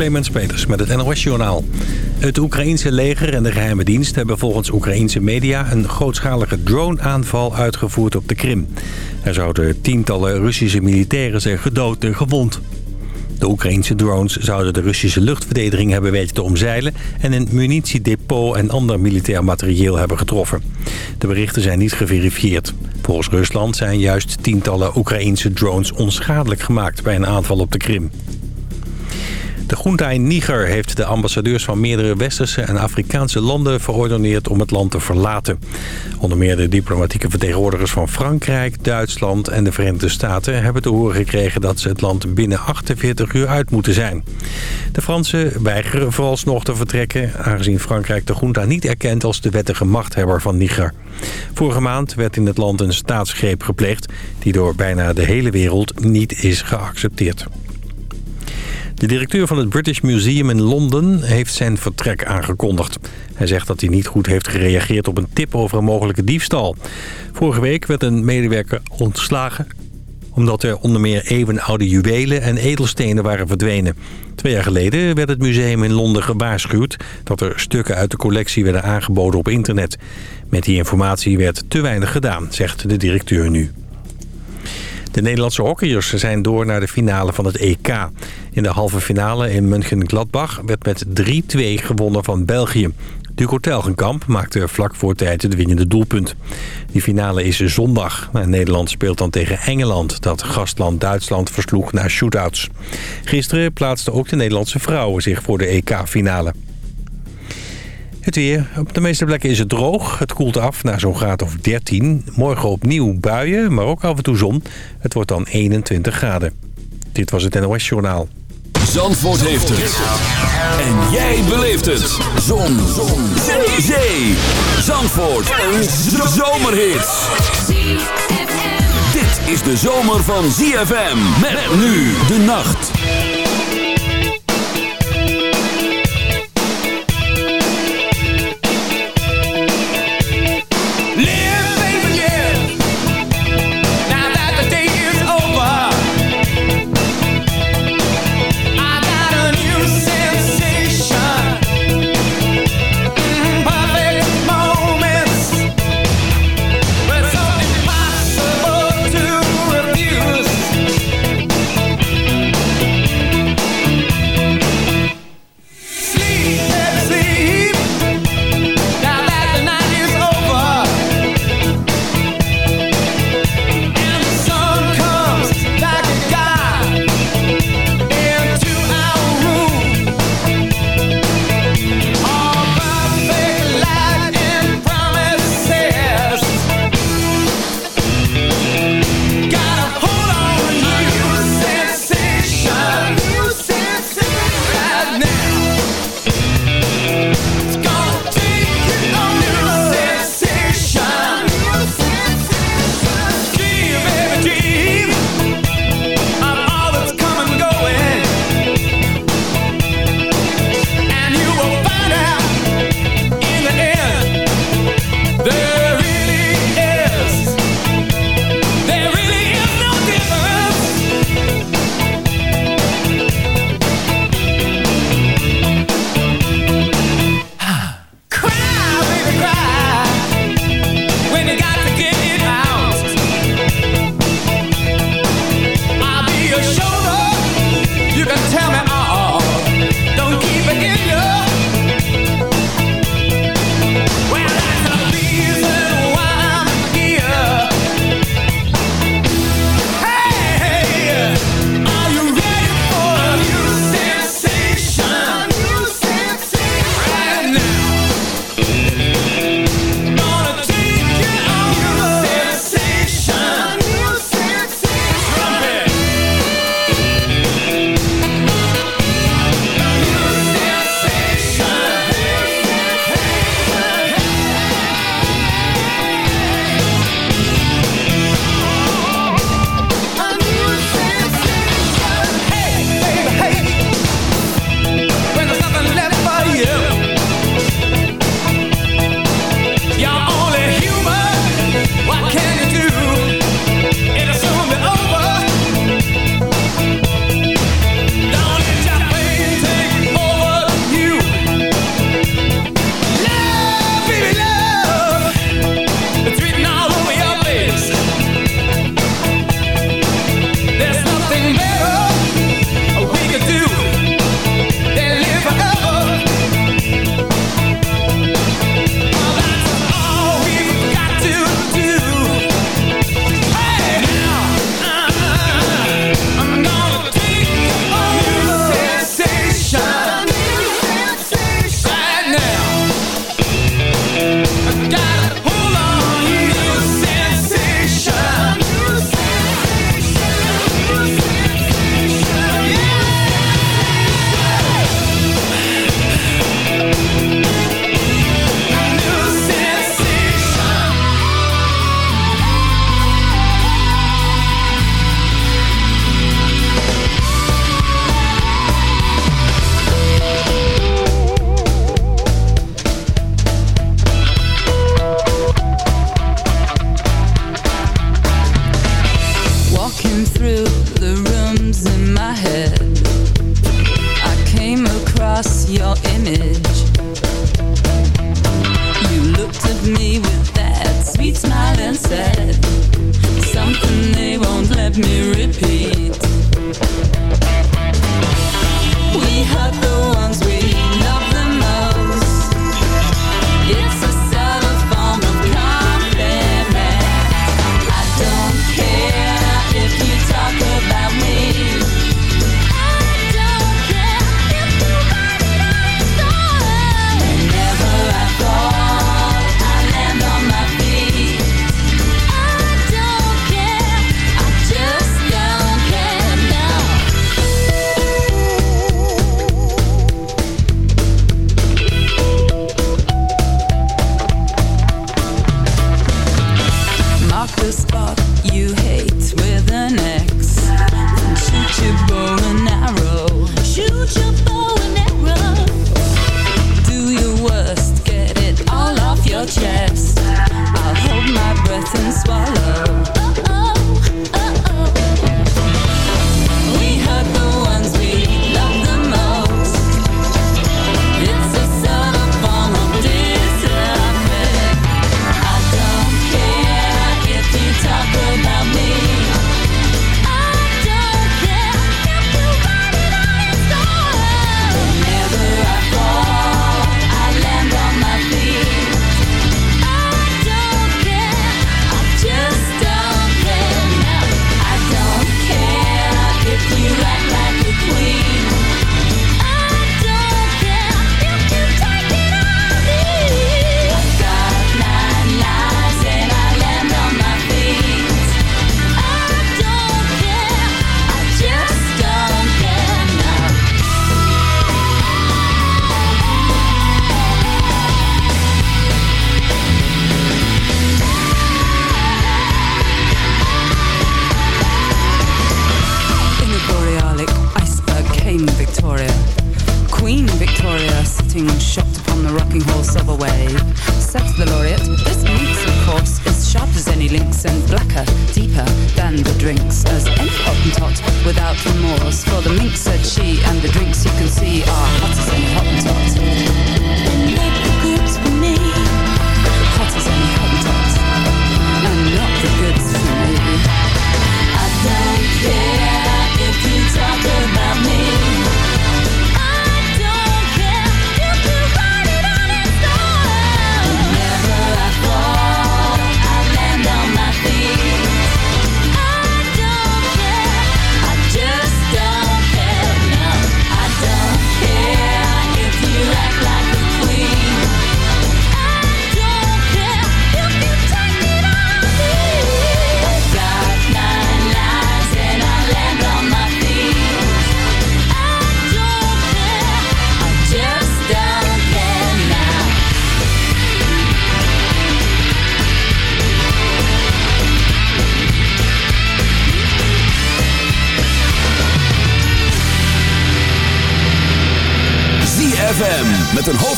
Clemens Peters met het NOS-journaal. Het Oekraïense leger en de geheime dienst hebben volgens Oekraïense media... een grootschalige drone-aanval uitgevoerd op de Krim. Er zouden tientallen Russische militairen zijn gedood en gewond. De Oekraïense drones zouden de Russische luchtverdediging hebben weten te omzeilen... en een munitiedepot en ander militair materieel hebben getroffen. De berichten zijn niet geverifieerd. Volgens Rusland zijn juist tientallen Oekraïense drones onschadelijk gemaakt... bij een aanval op de Krim. De junta in Niger heeft de ambassadeurs van meerdere westerse en Afrikaanse landen verordoneerd om het land te verlaten. Onder meer de diplomatieke vertegenwoordigers van Frankrijk, Duitsland en de Verenigde Staten hebben te horen gekregen dat ze het land binnen 48 uur uit moeten zijn. De Fransen weigeren vooralsnog te vertrekken, aangezien Frankrijk de junta niet erkent als de wettige machthebber van Niger. Vorige maand werd in het land een staatsgreep gepleegd die door bijna de hele wereld niet is geaccepteerd. De directeur van het British Museum in Londen heeft zijn vertrek aangekondigd. Hij zegt dat hij niet goed heeft gereageerd op een tip over een mogelijke diefstal. Vorige week werd een medewerker ontslagen omdat er onder meer eeuwenoude juwelen en edelstenen waren verdwenen. Twee jaar geleden werd het museum in Londen gewaarschuwd... dat er stukken uit de collectie werden aangeboden op internet. Met die informatie werd te weinig gedaan, zegt de directeur nu. De Nederlandse hockeyers zijn door naar de finale van het EK. In de halve finale in München-Gladbach werd met 3-2 gewonnen van België. Duco Telgenkamp maakte vlak voor tijd het winnende doelpunt. Die finale is zondag. Nederland speelt dan tegen Engeland... dat gastland Duitsland versloeg naar shootouts. Gisteren plaatsten ook de Nederlandse vrouwen zich voor de EK-finale. Het weer. Op de meeste plekken is het droog. Het koelt af naar zo'n graad of 13. Morgen opnieuw buien, maar ook af en toe zon. Het wordt dan 21 graden. Dit was het NOS Journaal. Zandvoort heeft het. En jij beleeft het. Zon. zon. Zee. Zee. Zandvoort. Een zomerhit. Dit is de zomer van ZFM. Met nu de nacht.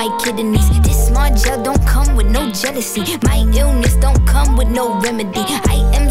My kidneys. This small gel don't come with no jealousy. My illness don't come with no remedy. I am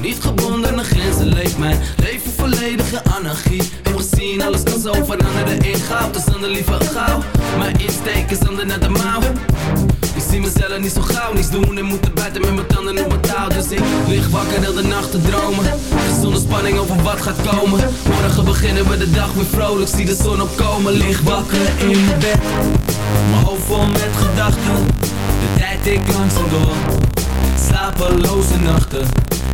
Niet gebonden aan grenzen leeft mijn leven volledig in anarchie. Heb gezien, alles kan zo veranderen. In goud Dus dan de liever gauw. Mijn insteek is ander naar de mouw. Ik zie mezelf niet zo gauw. Niets doen En moeten buiten met mijn tanden op mijn touw. Dus ik lig wakker heel de nacht te dromen. Zonder spanning over wat gaat komen. Morgen beginnen we de dag weer vrolijk. Zie de zon opkomen. Lig wakker in mijn bed. Mijn hoofd vol met gedachten. De tijd ik langzaam door. Slapeloze nachten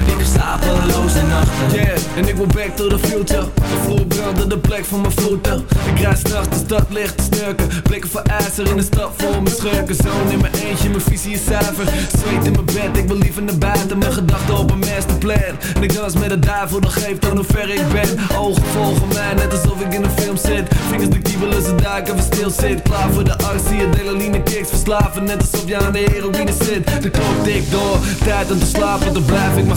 Ik heb slapeloze nachten. Yeah, en ik wil back to the future. De brandde de plek van mijn voeten. Ik rijd s'nachts de stad licht te snurken Blikken voor ijzer in de stad vol mijn schurken. Zoon in mijn eentje, mijn visie is zuiver. Zweet in mijn bed, ik wil liever naar buiten. Mijn gedachten op een masterplan. En ik dans met de duivel, dan geeft aan hoe ver ik ben. Ogen volgen mij, net alsof ik in een film zit. Vingers de kiebelen, ze duiken, we stil zit. Klaar voor de arts, zie je delaline kicks. Verslaven, net alsof je aan de heroïne zit. De klok tikt door, tijd om te slapen Dan blijf ik maar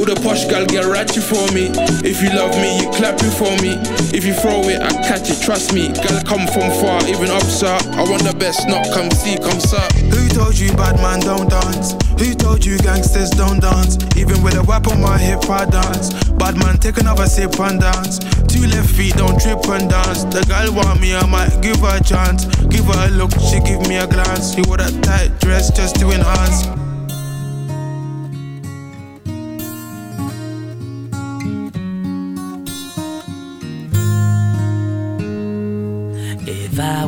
All the posh gal get ratchet for me. If you love me, you clap it for me. If you throw it, I catch it, trust me. Gal come from far, even up, sir. I want the best, not come see, come sir. Who told you bad man don't dance? Who told you gangsters don't dance? Even with a whip on my hip, I dance. Bad man, take another sip and dance. Two left feet, don't trip and dance. The girl want me, I might give her a chance. Give her a look, she give me a glance. She wore that tight dress just to enhance.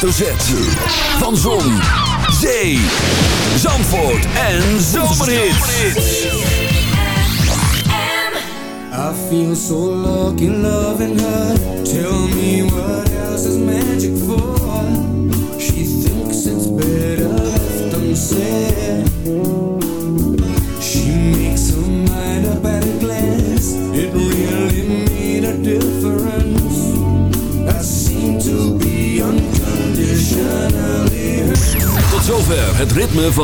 hoofdletter Z